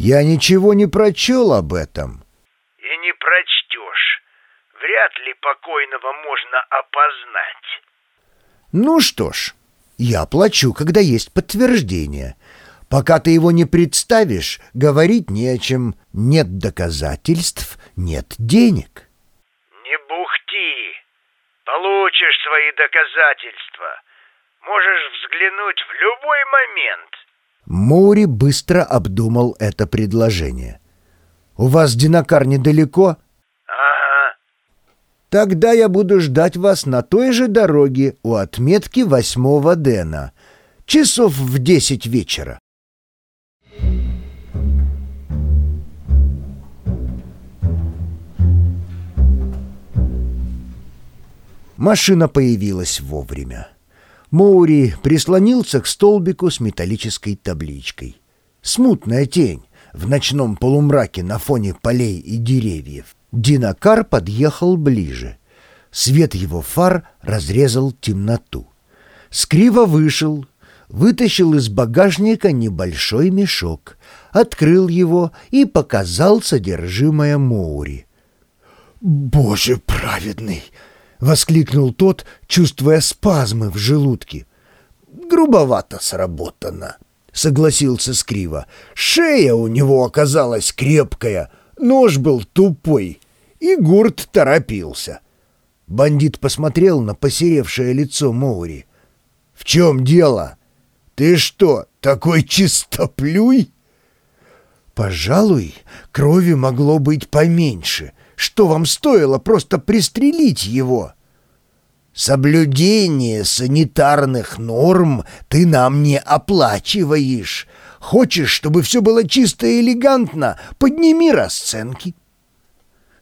Я ничего не прочел об этом. И не прочтешь. Вряд ли покойного можно опознать. Ну что ж, я плачу, когда есть подтверждение. Пока ты его не представишь, говорить не о чем. Нет доказательств, нет денег. Не бухти. Получишь свои доказательства. Можешь взглянуть в любой момент. Моури быстро обдумал это предложение. «У вас Динакар недалеко?» Ага. «Тогда я буду ждать вас на той же дороге у отметки восьмого Дэна. Часов в десять вечера». Машина появилась вовремя. Моури прислонился к столбику с металлической табличкой. Смутная тень в ночном полумраке на фоне полей и деревьев. Динакар подъехал ближе. Свет его фар разрезал темноту. Скриво вышел, вытащил из багажника небольшой мешок, открыл его и показал содержимое Моури. «Боже праведный!» — воскликнул тот, чувствуя спазмы в желудке. «Грубовато сработано», — согласился Скриво. «Шея у него оказалась крепкая, нож был тупой, и гурт торопился». Бандит посмотрел на посеревшее лицо Моури. «В чем дело? Ты что, такой чистоплюй?» «Пожалуй, крови могло быть поменьше», что вам стоило просто пристрелить его? Соблюдение санитарных норм ты нам не оплачиваешь. Хочешь, чтобы все было чисто и элегантно? Подними расценки.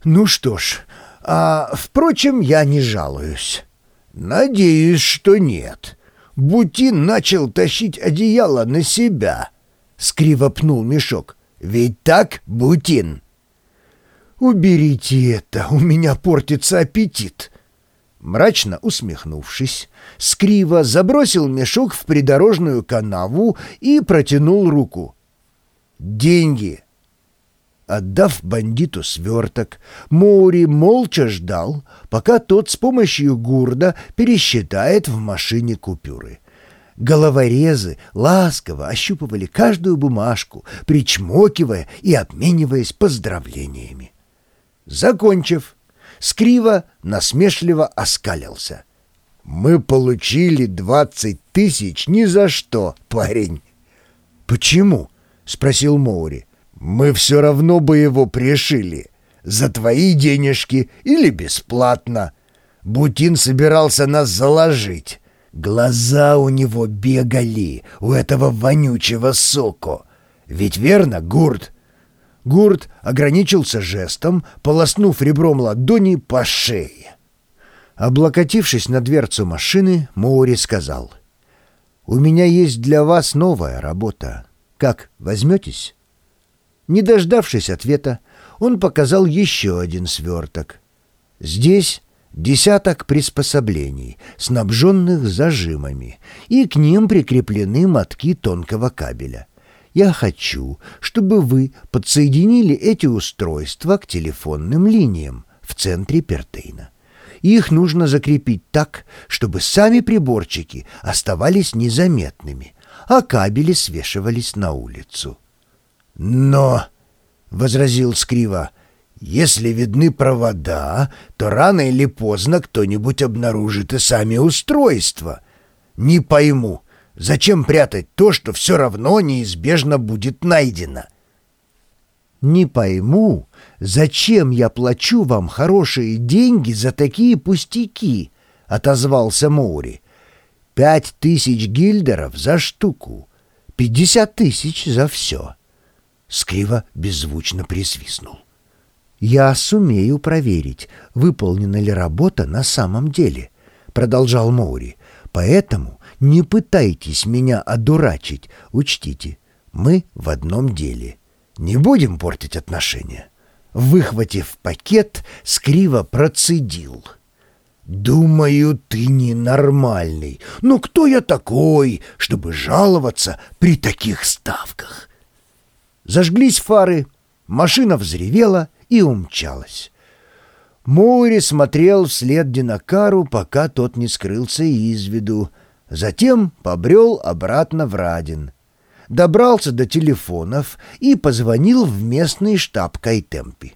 Ну что ж, а, впрочем, я не жалуюсь. Надеюсь, что нет. Бутин начал тащить одеяло на себя. Скриво пнул мешок. Ведь так, Бутин? — «Уберите это, у меня портится аппетит!» Мрачно усмехнувшись, Скриво забросил мешок в придорожную канаву и протянул руку. «Деньги!» Отдав бандиту сверток, Моури молча ждал, пока тот с помощью гурда пересчитает в машине купюры. Головорезы ласково ощупывали каждую бумажку, причмокивая и обмениваясь поздравлениями. Закончив, Скриво насмешливо оскалился. «Мы получили двадцать тысяч ни за что, парень». «Почему?» — спросил Моури. «Мы все равно бы его пришили. За твои денежки или бесплатно. Бутин собирался нас заложить. Глаза у него бегали, у этого вонючего соко. Ведь верно, Гурт?» Гурт ограничился жестом, полоснув ребром ладони по шее. Облокотившись на дверцу машины, Моури сказал, «У меня есть для вас новая работа. Как, возьметесь?» Не дождавшись ответа, он показал еще один сверток. Здесь десяток приспособлений, снабженных зажимами, и к ним прикреплены мотки тонкого кабеля. Я хочу, чтобы вы подсоединили эти устройства к телефонным линиям в центре Пертейна. Их нужно закрепить так, чтобы сами приборчики оставались незаметными, а кабели свешивались на улицу. «Но», — возразил Скрива, — «если видны провода, то рано или поздно кто-нибудь обнаружит и сами устройства. Не пойму, Зачем прятать то, что все равно неизбежно будет найдено? «Не пойму, зачем я плачу вам хорошие деньги за такие пустяки?» — отозвался Моури. «Пять тысяч гильдеров за штуку, пятьдесят тысяч за все». Скриво беззвучно присвистнул. «Я сумею проверить, выполнена ли работа на самом деле», — продолжал Моури. «Поэтому не пытайтесь меня одурачить. Учтите, мы в одном деле. Не будем портить отношения. Выхватив пакет, скриво процедил. «Думаю, ты ненормальный. Но кто я такой, чтобы жаловаться при таких ставках?» Зажглись фары, машина взревела и умчалась. Моури смотрел вслед Динакару, пока тот не скрылся из виду. Затем побрел обратно в Радин. Добрался до телефонов и позвонил в местный штаб Кайтемпи.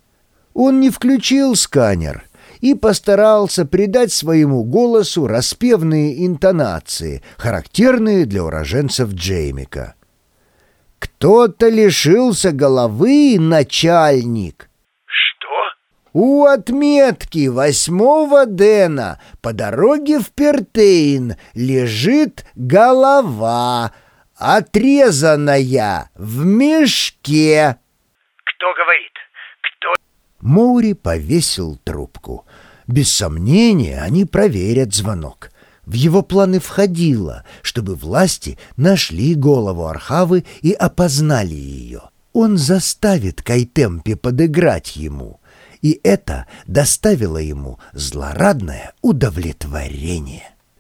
Он не включил сканер и постарался придать своему голосу распевные интонации, характерные для уроженцев Джеймика. «Кто-то лишился головы, начальник!» У отметки восьмого Дэна по дороге в Пертейн лежит голова, отрезанная в мешке. Кто говорит? Кто? Моури повесил трубку. Без сомнения, они проверят звонок. В его планы входило, чтобы власти нашли голову Архавы и опознали ее. Он заставит Кайтемпе подыграть ему, и это доставило ему злорадное удовлетворение.